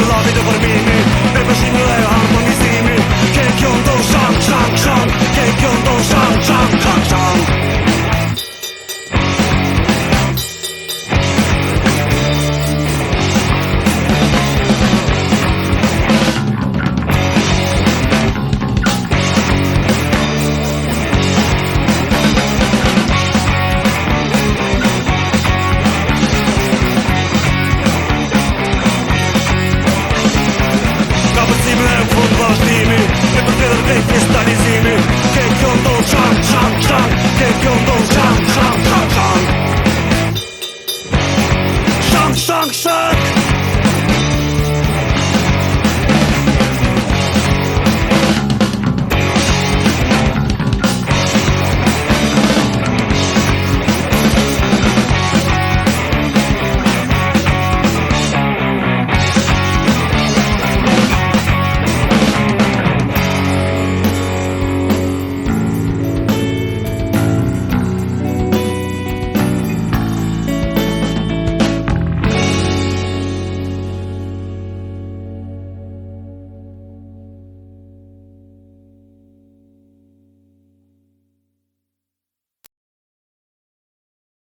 love it over me, me, never similar harmony. suck, suck.